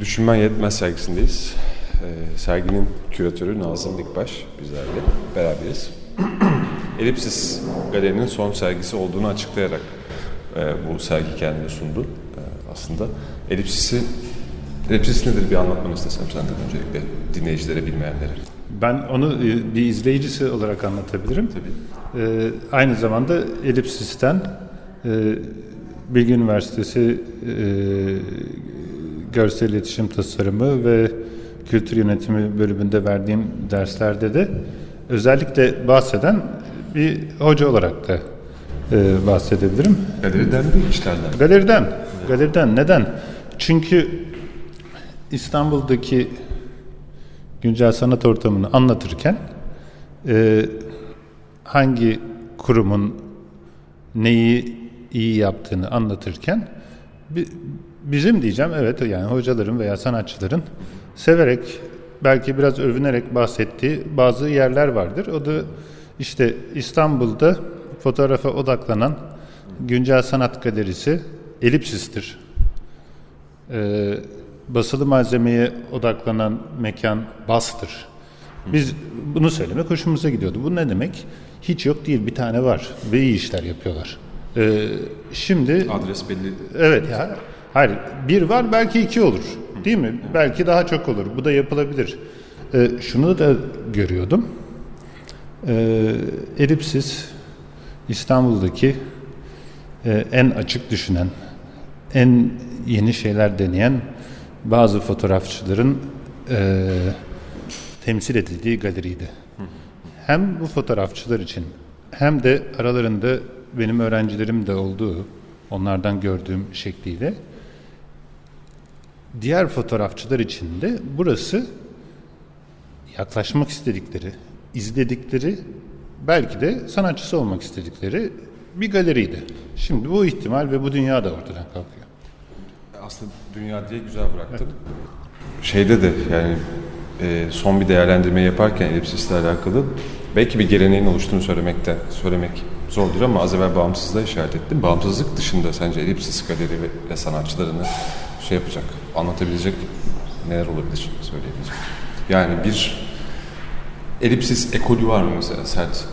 Düşünmen Yetmez sergisindeyiz. Ee, serginin küratörü Nazım Dikbaş bizlerle beraberiz. Elipsis Galeri'nin son sergisi olduğunu açıklayarak e, bu sergi kendini sundu e, aslında. Elipsis'i Elipsis nedir bir anlatmanı istesem senden öncelikle dinleyicilere bilmeyenlere. Ben onu e, bir izleyicisi olarak anlatabilirim. Tabii. Ee, aynı zamanda Elipsis'ten e, Bilgi Üniversitesi e, Görsel İletişim Tasarımı ve Kültür Yönetimi bölümünde verdiğim derslerde de özellikle bahseden bir hoca olarak da e, bahsedebilirim. Galeriden değil işlerden. Galeriden. Galeriden. Neden? Çünkü İstanbul'daki güncel sanat ortamını anlatırken e, hangi kurumun neyi iyi yaptığını anlatırken bi- bizim diyeceğim evet yani hocaların veya sanatçıların severek belki biraz övünerek bahsettiği bazı yerler vardır. O da işte İstanbul'da fotoğrafa odaklanan güncel sanat galerisi Elipsis'tir. Ee, basılı malzemeye odaklanan mekan Bas'tır. Biz bunu söylemek hoşumuza gidiyordu. Bu ne demek? Hiç yok değil bir tane var ve iyi işler yapıyorlar. Ee, şimdi Adres belli. evet ya hayır bir var belki iki olur değil mi? Belki daha çok olur. Bu da yapılabilir. Ee, şunu da görüyordum. Ee, Elipsis İstanbul'daki e, en açık düşünen, en yeni şeyler deneyen bazı fotoğrafçıların e, temsil edildiği galeriydi. Hem bu fotoğrafçılar için hem de aralarında benim öğrencilerim de olduğu, onlardan gördüğüm şekliyle diğer fotoğrafçılar için de burası yaklaşmak istedikleri, izledikleri, belki de sanatçısı olmak istedikleri bir galeriydi. Şimdi bu ihtimal ve bu dünya da ortadan kalkıyor. Aslında dünya diye güzel bıraktın. Şeyde de yani e, son bir değerlendirme yaparken elipsisle alakalı belki bir geleneğin oluştuğunu söylemekte söylemek zordur ama az evvel bağımsızlığa işaret ettim. Bağımsızlık dışında sence elipsis galeri ve sanatçılarını şey yapacak, anlatabilecek neler olabilir söyleyebilecek. Yani bir elipsis ekolü var mı mesela sert olsun?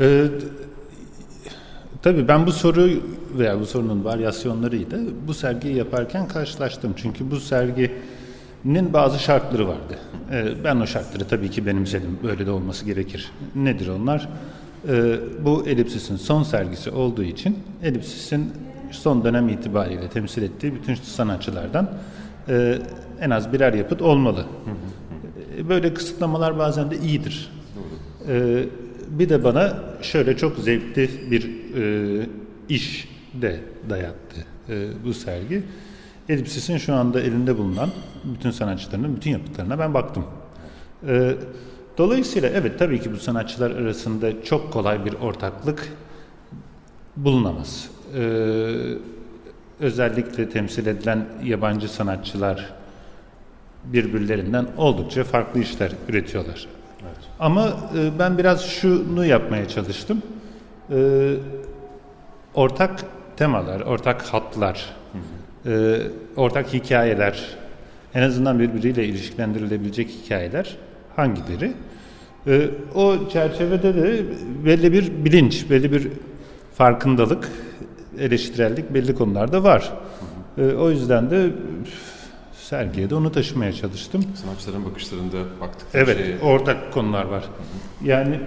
Ee, tabii ben bu soru veya bu sorunun varyasyonlarıyla bu sergiyi yaparken karşılaştım. Çünkü bu serginin bazı şartları vardı. Ee, ben o şartları tabii ki benimsedim. Böyle de olması gerekir. Nedir onlar? Ee, bu Elipsis'in son sergisi olduğu için Elipsis'in son dönem itibariyle temsil ettiği bütün sanatçılardan e, en az birer yapıt olmalı. E, Böyle kısıtlamalar bazen de iyidir. Ee, bir de bana şöyle çok zevkli bir e, iş de dayattı e, bu sergi. Elipsis'in şu anda elinde bulunan bütün sanatçılarının bütün yapıtlarına ben baktım. E, dolayısıyla evet tabii ki bu sanatçılar arasında çok kolay bir ortaklık bulunamaz. E, özellikle temsil edilen yabancı sanatçılar birbirlerinden oldukça farklı işler üretiyorlar. Ama e, ben biraz şunu yapmaya çalıştım. E, ortak temalar, ortak hatlar, e, ortak hikayeler, en azından birbiriyle ilişkilendirilebilecek hikayeler hangileri? E, o çerçevede de belli bir bilinç, belli bir farkındalık, eleştirellik belli konularda var. E, o yüzden de sergiye de onu taşımaya çalıştım. Sanatçıların bakışlarında baktıkları Evet, şeye ortak konular var. Yani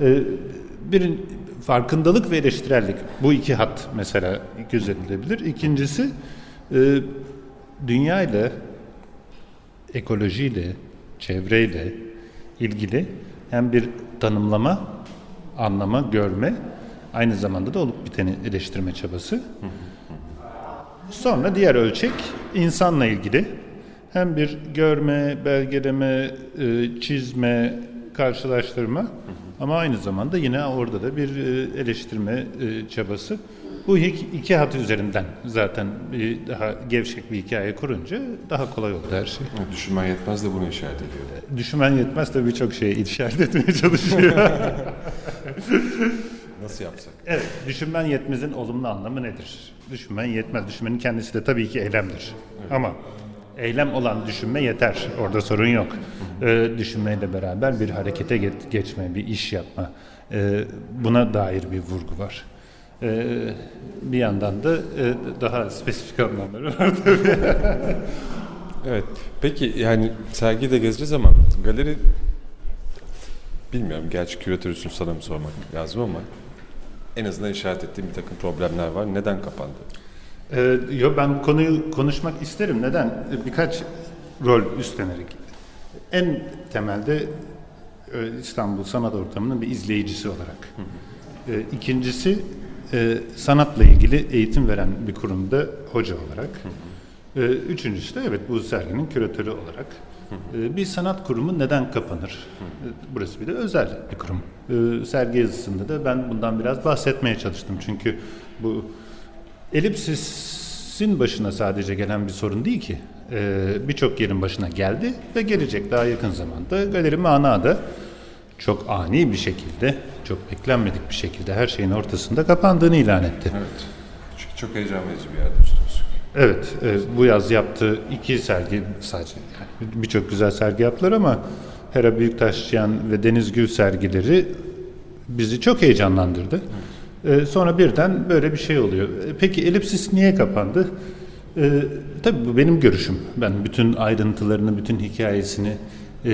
e, bir farkındalık ve eleştirellik. Bu iki hat mesela gözetilebilir. İkincisi e, dünya ile ekolojiyle, çevreyle ilgili hem bir tanımlama, anlama, görme, aynı zamanda da olup biteni eleştirme çabası. Sonra diğer ölçek insanla ilgili. Hem bir görme, belgeleme, e, çizme, karşılaştırma ama aynı zamanda yine orada da bir e, eleştirme e, çabası. Bu iki, hat üzerinden zaten bir daha gevşek bir hikaye kurunca daha kolay oldu her şey. Düşünmen yetmez de bunu işaret ediyor. Düşünmen yetmez de birçok şeye işaret etmeye çalışıyor. Nasıl yapsak? evet, düşünmen yetmezin olumlu anlamı nedir? Düşünmen yetmez. Düşünmenin kendisi de tabii ki eylemdir. Ama Eylem olan düşünme yeter. Orada sorun yok. Ee, düşünmeyle beraber bir harekete ge- geçme, bir iş yapma. Ee, buna dair bir vurgu var. Ee, bir yandan da e, daha spesifik anlamları var tabii. Evet. Peki yani sergiyi de gezeceğiz ama galeri bilmiyorum gerçi küratörüsün sana mı sormak lazım ama en azından işaret ettiğim bir takım problemler var. Neden kapandı? Ee, yo, ben bu konuyu konuşmak isterim. Neden? Ee, Birkaç rol üstlenerek. En temelde e, İstanbul Sanat Ortamı'nın bir izleyicisi olarak. Ee, İkincisi e, sanatla ilgili eğitim veren bir kurumda hoca olarak. Ee, Üçüncüsü de evet bu serginin küratörü olarak. Ee, Bir sanat kurumu neden kapanır? Ee, Burası bir de özel bir kurum. Ee, Sergi yazısında da ben bundan biraz bahsetmeye çalıştım. Çünkü bu Elipsis'in başına sadece gelen bir sorun değil ki. Birçok yerin başına geldi ve gelecek daha yakın zamanda. Galeri Mana'da çok ani bir şekilde, çok beklenmedik bir şekilde her şeyin ortasında kapandığını ilan etti. Evet. Çünkü çok heyecan verici bir yerde tutuyorsun. Evet, e, bu yaz yaptığı iki sergi sadece yani birçok güzel sergi yaptılar ama Hera Büyüktaşçıyan ve Deniz Gül sergileri bizi çok heyecanlandırdı. E, sonra birden böyle bir şey oluyor. E, peki Elipsis niye kapandı? E, tabii bu benim görüşüm. Ben bütün ayrıntılarını, bütün hikayesini e,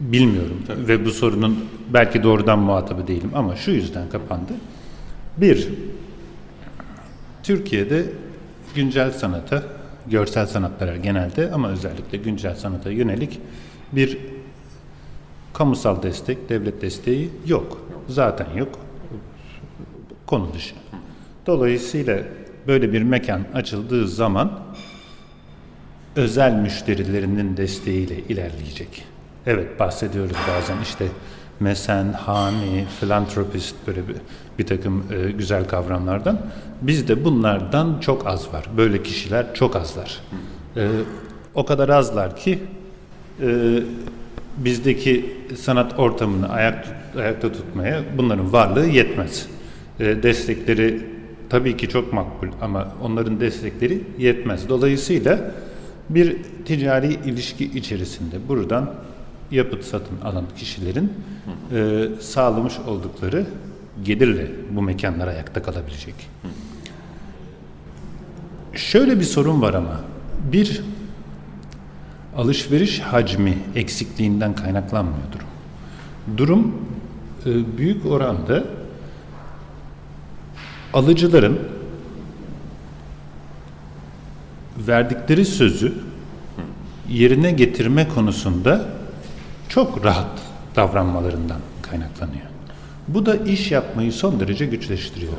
bilmiyorum. Ve bu sorunun belki doğrudan muhatabı değilim ama şu yüzden kapandı. Bir, Türkiye'de güncel sanata, görsel sanatlara genelde ama özellikle güncel sanata yönelik bir kamusal destek, devlet desteği yok. Zaten yok. Konu dışı. Dolayısıyla böyle bir mekan açıldığı zaman özel müşterilerinin desteğiyle ilerleyecek. Evet bahsediyoruz bazen işte mesen, hani, filantropist böyle bir, bir takım e, güzel kavramlardan. Bizde bunlardan çok az var. Böyle kişiler çok azlar. E, o kadar azlar ki e, bizdeki sanat ortamını ayak, ayakta tutmaya bunların varlığı yetmez. E, destekleri tabii ki çok makbul ama onların destekleri yetmez. Dolayısıyla bir ticari ilişki içerisinde buradan yapıt satın alan kişilerin e, sağlamış oldukları gelirle bu mekanlar ayakta kalabilecek. Şöyle bir sorun var ama bir alışveriş hacmi eksikliğinden kaynaklanmıyor durum. Durum e, büyük oranda alıcıların verdikleri sözü yerine getirme konusunda çok rahat davranmalarından kaynaklanıyor. Bu da iş yapmayı son derece güçleştiriyor.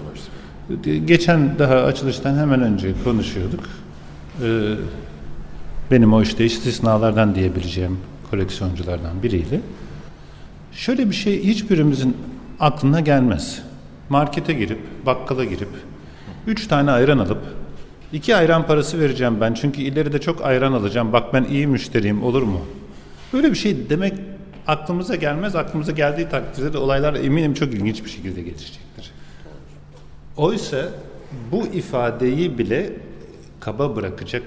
Geçen daha açılıştan hemen önce konuşuyorduk. Ee, benim o işte istisnalardan diyebileceğim koleksiyonculardan biriyle. Şöyle bir şey hiçbirimizin aklına gelmez. Markete girip, bakkala girip, üç tane ayran alıp, iki ayran parası vereceğim ben çünkü ileride çok ayran alacağım. Bak ben iyi müşteriyim olur mu? Böyle bir şey demek aklımıza gelmez. Aklımıza geldiği takdirde de olaylar eminim çok ilginç bir şekilde gelişecektir. Oysa bu ifadeyi bile kaba bırakacak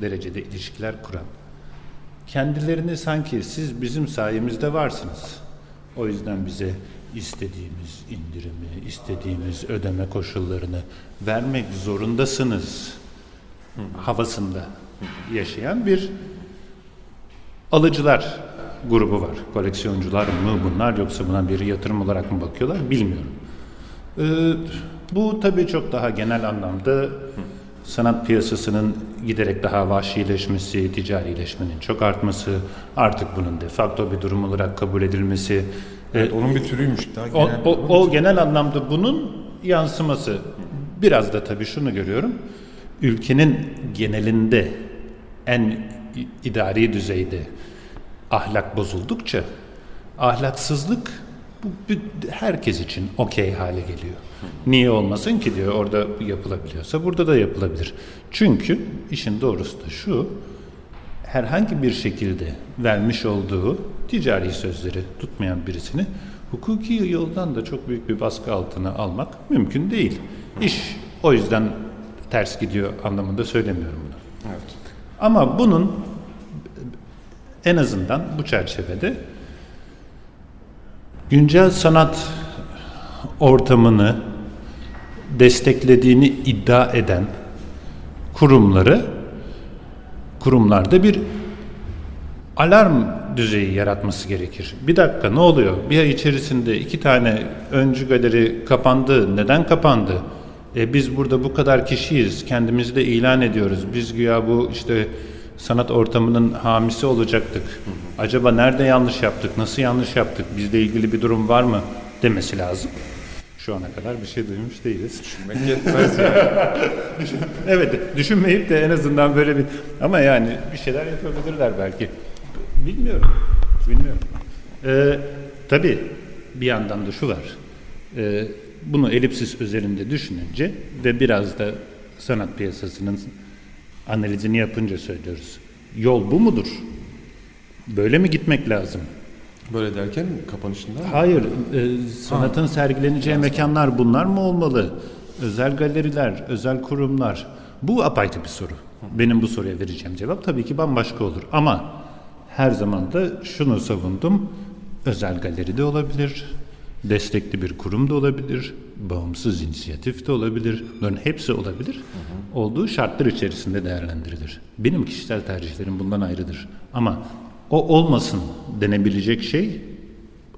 derecede ilişkiler kuran, kendilerini sanki siz bizim sayemizde varsınız. O yüzden bize istediğimiz indirimi, istediğimiz ödeme koşullarını vermek zorundasınız havasında yaşayan bir alıcılar grubu var. Koleksiyoncular mı bunlar yoksa buna bir yatırım olarak mı bakıyorlar bilmiyorum. Ee, bu tabii çok daha genel anlamda sanat piyasasının giderek daha vahşileşmesi, ticarileşmenin çok artması, artık bunun de facto bir durum olarak kabul edilmesi. Evet, onun bir türüymüş. Daha O, genel o, o genel anlamda bunun yansıması. Biraz da tabii şunu görüyorum. Ülkenin genelinde en idari düzeyde ahlak bozuldukça ahlaksızlık bu bu herkes için okey hale geliyor. Niye olmasın ki diyor orada yapılabiliyorsa burada da yapılabilir. Çünkü işin doğrusu da şu herhangi bir şekilde vermiş olduğu ticari sözleri tutmayan birisini hukuki yoldan da çok büyük bir baskı altına almak mümkün değil. İş o yüzden ters gidiyor anlamında söylemiyorum bunu. Evet. Ama bunun en azından bu çerçevede güncel sanat ortamını desteklediğini iddia eden kurumları kurumlarda bir alarm düzeyi yaratması gerekir. Bir dakika ne oluyor? Bir ay içerisinde iki tane öncü galeri kapandı. Neden kapandı? E biz burada bu kadar kişiyiz. Kendimizi de ilan ediyoruz. Biz güya bu işte sanat ortamının hamisi olacaktık. Acaba nerede yanlış yaptık? Nasıl yanlış yaptık? Bizle ilgili bir durum var mı? demesi lazım. Şu ana kadar bir şey duymuş değiliz. Düşünmek yetmez ya. evet, düşünmeyip de en azından böyle bir ama yani bir şeyler yapabilirler belki. Bilmiyorum. Bilmiyorum. Ee, tabii bir yandan da şu var. Ee, bunu elipsis üzerinde düşününce ve biraz da sanat piyasasının analizini yapınca söylüyoruz. Yol bu mudur? Böyle mi gitmek lazım? Böyle derken kapanışında mı? Hayır, e, sanatın sergileneceği mekanlar bunlar mı olmalı? Özel galeriler, özel kurumlar. Bu apayrı bir soru. Benim bu soruya vereceğim cevap tabii ki bambaşka olur. Ama her zaman da şunu savundum. Özel galeri de olabilir, destekli bir kurum da olabilir, bağımsız inisiyatif de olabilir. Bunların hepsi olabilir. Olduğu şartlar içerisinde değerlendirilir. Benim kişisel tercihlerim bundan ayrıdır. Ama o olmasın denebilecek şey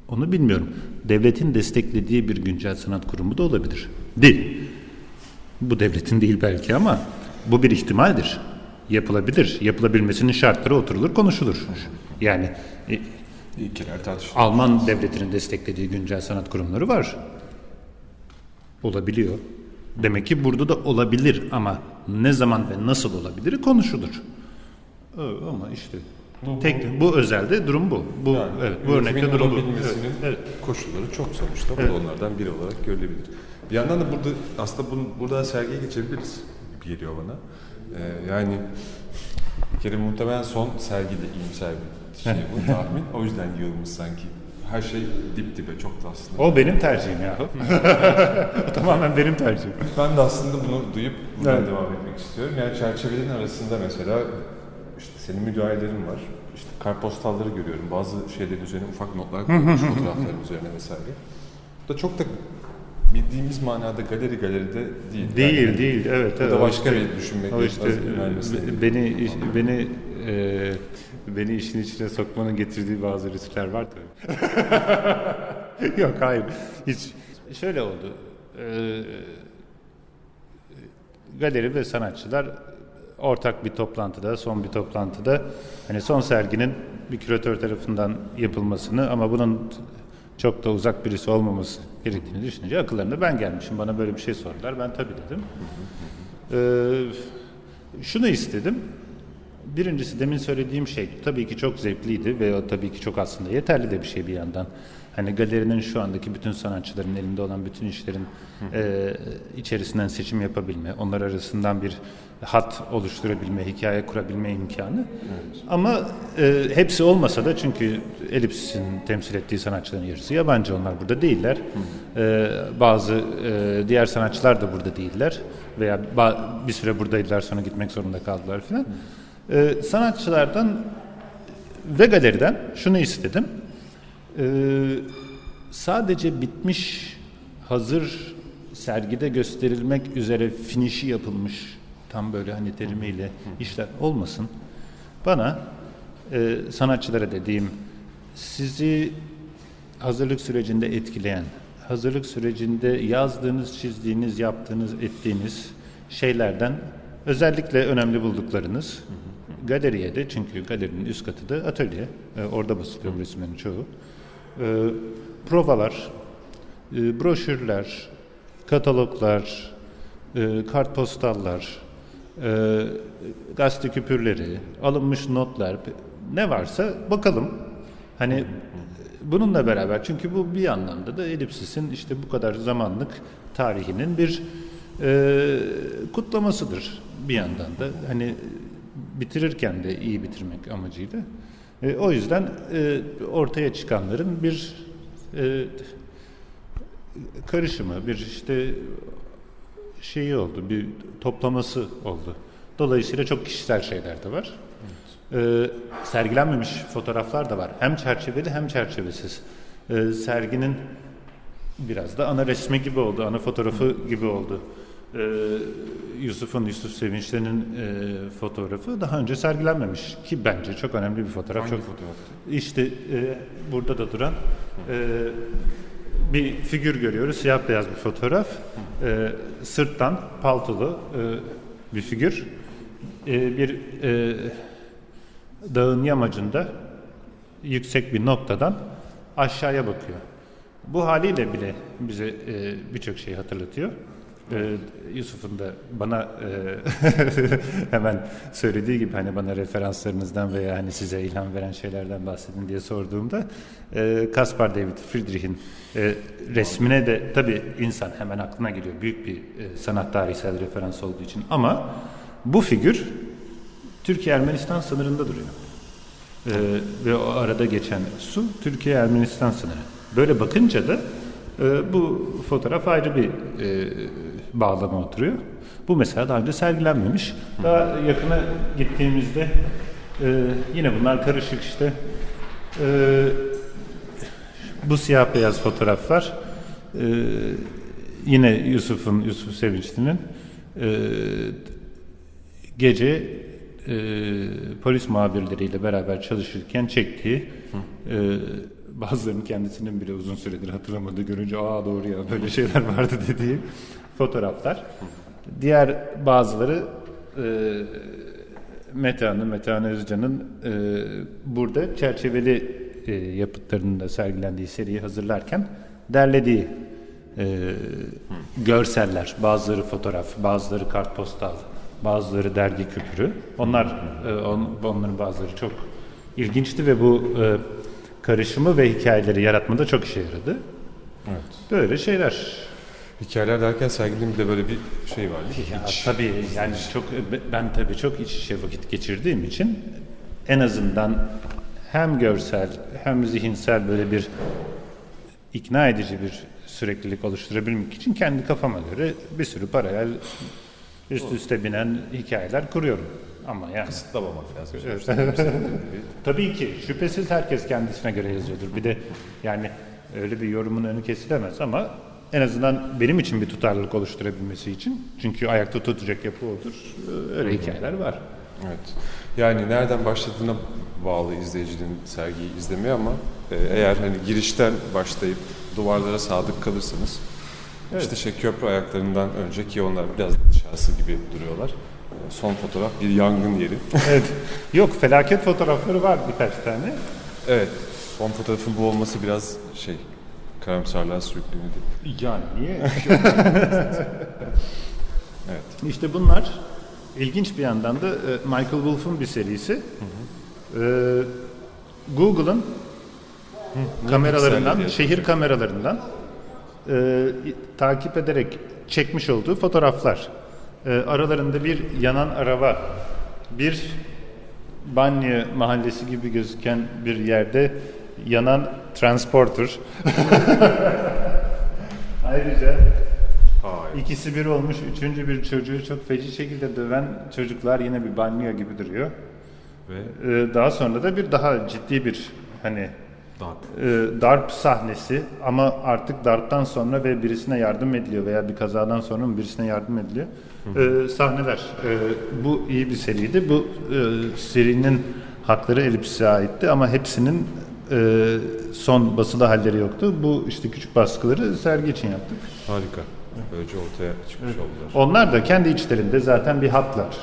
onu bilmiyorum. Devletin desteklediği bir güncel sanat kurumu da olabilir. Değil. Bu devletin değil belki ama bu bir ihtimaldir. Yapılabilir. Yapılabilmesinin şartları oturulur, konuşulur. Yani e, İlkeler tartışılır. Alman devletinin desteklediği güncel sanat kurumları var. Olabiliyor. Demek ki burada da olabilir ama ne zaman ve nasıl olabilir konuşulur. Ee, Ama işte Bu- tek bu özelde durum bu. Bu Yani evet bu örnekte durum bu. Evet, evet. koşulları çok sonuçta. Bu Evet. da onlardan biri olarak görülebilir. Bir yandan da burada aslında bunu, burada sergiye geçebiliriz gibi geliyor bana. Ee, yani bir kere muhtemelen son sergide iyimser bir şey bu tahmin. O yüzden yığılmış sanki. Her şey dip dibe çok da aslında. O benim tercihim ya. o tamamen benim tercihim. Ben de aslında bunu duyup buradan Evet. devam etmek istiyorum. Yani çerçevelerin arasında mesela işte senin müdahalelerin var. İşte kartpostalları görüyorum. Bazı şeylerin üzerine ufak notlar koymuş fotoğrafların üzerine vesaire. Bu da çok da bildiğimiz manada galeri galeride değil. Değil Yani değil evet. Bu evet. da başka işte- bir düşünmek O işte e, beni beni e, beni işin içine sokmanın getirdiği bazı riskler var tabii. Yok hayır. Hiç şöyle oldu. Ee, galeri ve sanatçılar ortak bir toplantıda, son bir toplantıda hani son serginin bir küratör tarafından yapılmasını ama bunun çok da uzak birisi olmaması gerektiğini düşününce akıllarına ben gelmişim. Bana böyle bir şey sordular. Ben tabii dedim. Ee, şunu istedim. Birincisi demin söylediğim şey tabii ki çok zevkliydi ve o tabii ki çok aslında yeterli de bir şey bir yandan. Hani galerinin şu andaki bütün sanatçıların elinde olan bütün işlerin e, içerisinden seçim yapabilme, onlar arasından bir hat oluşturabilme, hikaye kurabilme imkanı. Ama e, hepsi olmasa da çünkü Elipsis'in temsil ettiği sanatçıların yarısı yabancı onlar burada değiller. E, bazı e, diğer sanatçılar da burada değiller veya bir süre buradaydılar sonra gitmek zorunda kaldılar filan. E, sanatçılardan ve galeriden şunu istedim. Ee, sadece bitmiş, hazır sergide gösterilmek üzere finişi yapılmış tam böyle hani terimiyle işler olmasın. Bana e, sanatçılara dediğim sizi hazırlık sürecinde etkileyen, hazırlık sürecinde yazdığınız, çizdiğiniz, yaptığınız, ettiğiniz şeylerden özellikle önemli bulduklarınız galeriye de çünkü galerinin üst katı da atölye. E, orada basılıyor resimlerin çoğu. E, provalar, e, broşürler, kataloglar, e, kartpostallar, e, gazete küpürleri, alınmış notlar, ne varsa bakalım. Hani bununla beraber çünkü bu bir anlamda da Elipsis'in işte bu kadar zamanlık tarihinin bir e, kutlamasıdır bir yandan da. Hani bitirirken de iyi bitirmek amacıyla. E, o yüzden e, ortaya çıkanların bir e, karışımı, bir işte şeyi oldu, bir toplaması oldu. Dolayısıyla çok kişisel şeyler de var. Ee, sergilenmemiş fotoğraflar da var. Hem çerçeveli hem çerçevesiz. Ee, serginin biraz da ana resmi gibi oldu, ana fotoğrafı gibi oldu. Ee, Yusuf'un, Yusuf Sevinçli'nin e, fotoğrafı daha önce sergilenmemiş ki bence çok önemli bir fotoğraf. Hangi çok fotoğraftı? İşte e, burada da duran e, bir figür görüyoruz. Siyah beyaz bir fotoğraf. E, sırttan paltolu e, bir figür. E, bir e, dağın yamacında yüksek bir noktadan aşağıya bakıyor. Bu haliyle bile bize e, birçok şeyi hatırlatıyor. E, Yusuf'un da bana e, hemen söylediği gibi hani bana referanslarınızdan veya hani size ilham veren şeylerden bahsedin diye sorduğumda e, Caspar David Friedrich'in e, resmine de tabii insan hemen aklına geliyor büyük bir e, sanat tarihsel referans olduğu için ama bu figür Türkiye-Ermenistan sınırında duruyor. Ee, ve o arada geçen su Türkiye-Ermenistan sınırı. Böyle bakınca da bu fotoğraf ayrı bir bağlama oturuyor. Bu mesela daha önce sergilenmemiş. Daha yakına gittiğimizde e, yine bunlar karışık işte. E, bu siyah beyaz fotoğraflar e, yine Yusuf'un, Yusuf Sevinçli'nin e, gece e, polis muhabirleriyle beraber çalışırken çektiği e, bazılarının kendisinin bile uzun süredir hatırlamadığı görünce aa doğru ya böyle şeyler vardı dediği fotoğraflar. Diğer bazıları e, Metehan'ın, Metehan Özcan'ın e, burada çerçeveli e, yapıtlarının da sergilendiği seriyi hazırlarken derlediği e, görseller, bazıları fotoğraf, bazıları kartpostal, bazıları dergi küpürü. Onlar, e, on, onların bazıları çok ilginçti ve bu e, karışımı ve hikayeleri yaratmada çok işe yaradı. Evet. Böyle şeyler. Hikayeler derken serginin bir de böyle bir şey var değil mi? Ya İç. tabii yani çok ben tabii çok iç içe vakit geçirdiğim için en azından hem görsel hem zihinsel böyle bir ikna edici bir süreklilik oluşturabilmek için kendi kafama göre bir sürü paralel üst üste binen hikayeler kuruyorum. Ama yani Kısıtlamamak lazım. tabii ki şüphesiz herkes kendisine göre yazıyordur. Bir de yani öyle bir yorumun önü kesilemez ama en azından benim için bir tutarlılık oluşturabilmesi için çünkü ayakta tutacak yapı odur. Öyle hikayeler var. Evet. Yani nereden başladığına bağlı izleyicinin sergiyi izlemeye ama e, eğer hani girişten başlayıp duvarlara sadık kalırsanız işte şey köprü ayaklarından önceki onlar biraz dışarısı gibi duruyorlar. E, Son fotoğraf bir yangın yeri. Evet. Yok felaket fotoğrafları var birkaç tane. evet. Son fotoğrafın bu olması biraz şey karamsarlığa sürükleniyor. Yani niye? Evet. İşte bunlar ilginç bir yandan da e, Michael Wolff'un bir serisi. E, Google'ın kameralarından, şehir kameralarından e, takip ederek çekmiş olduğu fotoğraflar. E, aralarında bir yanan araba, bir Banyo mahallesi gibi gözüken bir yerde yanan transporter. Ayrıca Hayır. İkisi bir olmuş, üçüncü bir çocuğu çok feci şekilde döven çocuklar yine bir banyo gibi duruyor. Ve Ee, daha sonra da bir daha ciddi bir hani darp. e, darp sahnesi ama artık darptan sonra ve birisine yardım ediliyor veya bir kazadan sonra mı birisine yardım ediliyor. Ee, sahneler. Ee, bu iyi bir seriydi. Bu e, serinin hakları Elipsis'e aitti ama hepsinin e, son basılı halleri yoktu. Bu işte küçük baskıları sergi için yaptık. Harika. Böylece ortaya çıkmış oldular. Onlar da kendi içlerinde zaten bir hatlar.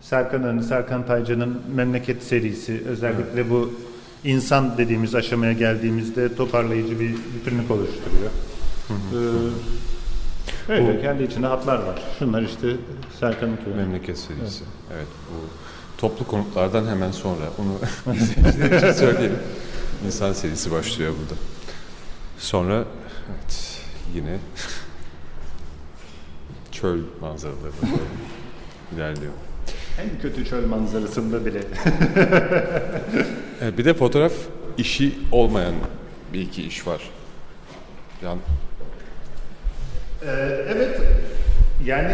Serkan'ın, Serkan Taycan'ın Memleket serisi özellikle bu insan dediğimiz aşamaya geldiğimizde toparlayıcı bir bütünlük oluşturuyor. Ee, öyle kendi içinde hatlar var. Şunlar işte Serkan'ınki. Memleket serisi. Evet. bu toplu konutlardan hemen sonra onu izleyiciler için söyleyelim. İnsan serisi başlıyor burada. Sonra evet yine çöl manzaraları doğru ilerliyor. En kötü çöl manzarasında bile. Evet, bir de fotoğraf işi olmayan bir iki iş var. Yani Ee, evet yani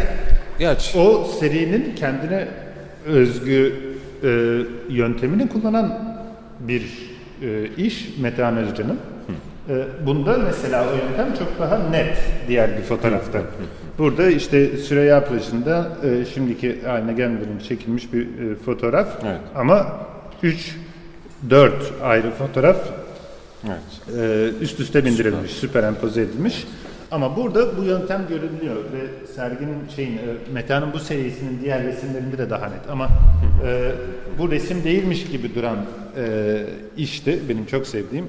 Gerçi o serinin kendine özgü e, yöntemini kullanan bir e, iş Özcan'ın. E, bunda mesela o yöntem çok daha net diğer bir fotoğrafta. Burada işte Süreyya Plajı'nda e, şimdiki haline gelmeden çekilmiş bir e, fotoğraf. Evet. Ama 3 4 ayrı fotoğraf Evet. e, üst üste bindirilmiş, süperimpoze edilmiş. Ama burada bu yöntem görünüyor ve serginin şeyin e, Meta'nın bu serisinin diğer resimlerinde de daha net. Ama e, bu resim değilmiş gibi duran e, işti benim çok sevdiğim.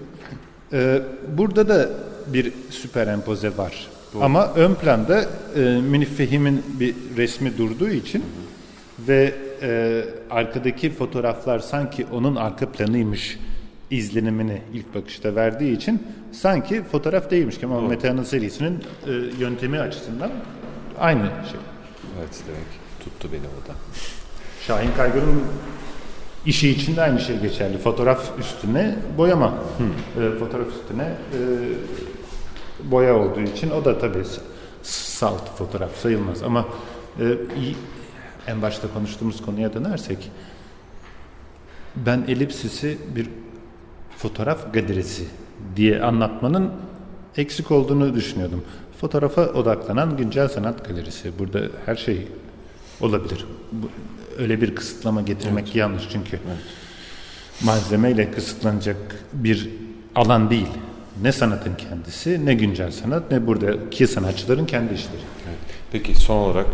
E, burada da bir süperimpoze var. Ama ön planda e, Münif Fehim'in bir resmi durduğu için ve e, arkadaki fotoğraflar sanki onun arka planıymış izlenimini ilk bakışta verdiği için sanki fotoğraf değilmiş ki ama Metehan'ın serisinin e, yöntemi açısından aynı şey. Evet demek tuttu beni o da. Şahin Kaygır'ın işi için de aynı şey geçerli. Fotoğraf üstüne boyama. E, fotoğraf üstüne e, boya olduğu için o da tabii salt fotoğraf sayılmaz ama e, en başta konuştuğumuz konuya dönersek ben elipsisi bir fotoğraf galerisi diye anlatmanın eksik olduğunu düşünüyordum. Fotoğrafa odaklanan güncel sanat galerisi. Burada her şey olabilir. Öyle bir kısıtlama getirmek yanlış çünkü malzemeyle kısıtlanacak bir alan değil. Ne sanatın kendisi, ne güncel sanat, ne buradaki sanatçıların kendi işleri. Evet. Peki son olarak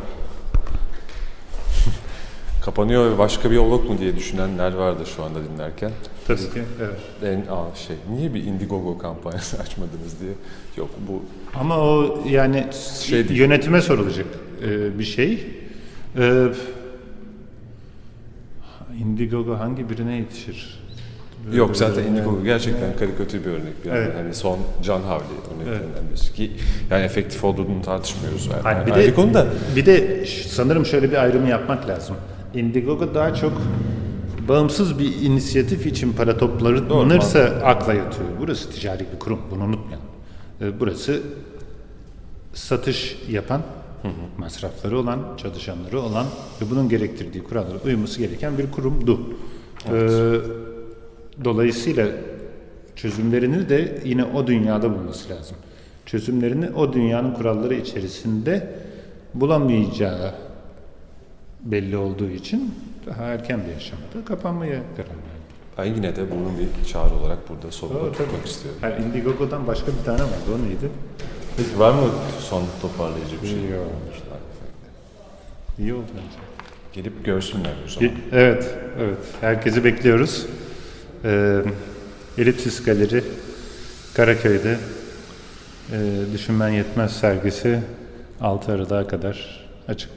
kapanıyor ve başka bir yol yok mu diye düşünenler vardı şu anda dinlerken. Tabii ki. Evet. En aa, şey niye bir Indiegogo kampanyası açmadınız diye. Yok bu Ama o yani Şey değil. yönetime sorulacak e, bir şey. E, Indiegogo hangi birine yetişir? Yok zaten Indiegogo gerçekten karikatür bir örnek. Yani Evet. hani son Can Havli örneklerinden birisi ki yani efektif olduğunu tartışmıyoruz. Yani, Hayır, bir de, bir de ş- sanırım şöyle bir ayrım yapmak lazım. Indiegogo daha çok bağımsız bir inisiyatif için para toplanırsa akla yatıyor. Burası ticari bir kurum, bunu unutmayalım. Ee, Burası satış yapan, masrafları olan, çalışanları olan ve bunun gerektirdiği kurallara uyması gereken bir kurumdu. Ee, dolayısıyla çözümlerini de yine o dünyada bulması lazım. Çözümlerini o dünyanın kuralları içerisinde bulamayacağı belli olduğu için daha erken bir aşamada kapanmaya karar verdi. Ben yine de bunun bir çağrı olarak burada Doğru, tutmak tabii. istiyorum. Her Indiegogo'dan başka bir tane vardı. O neydi? Peki var mı son toparlayıcı bir şey? Yok. İyi oldu bence. Gelip görsünler o zaman. Evet, evet. Herkesi bekliyoruz. Ee, Elipsis Galeri Karaköy'de e, Düşünmen Yetmez sergisi 6 Aralık'a kadar açık.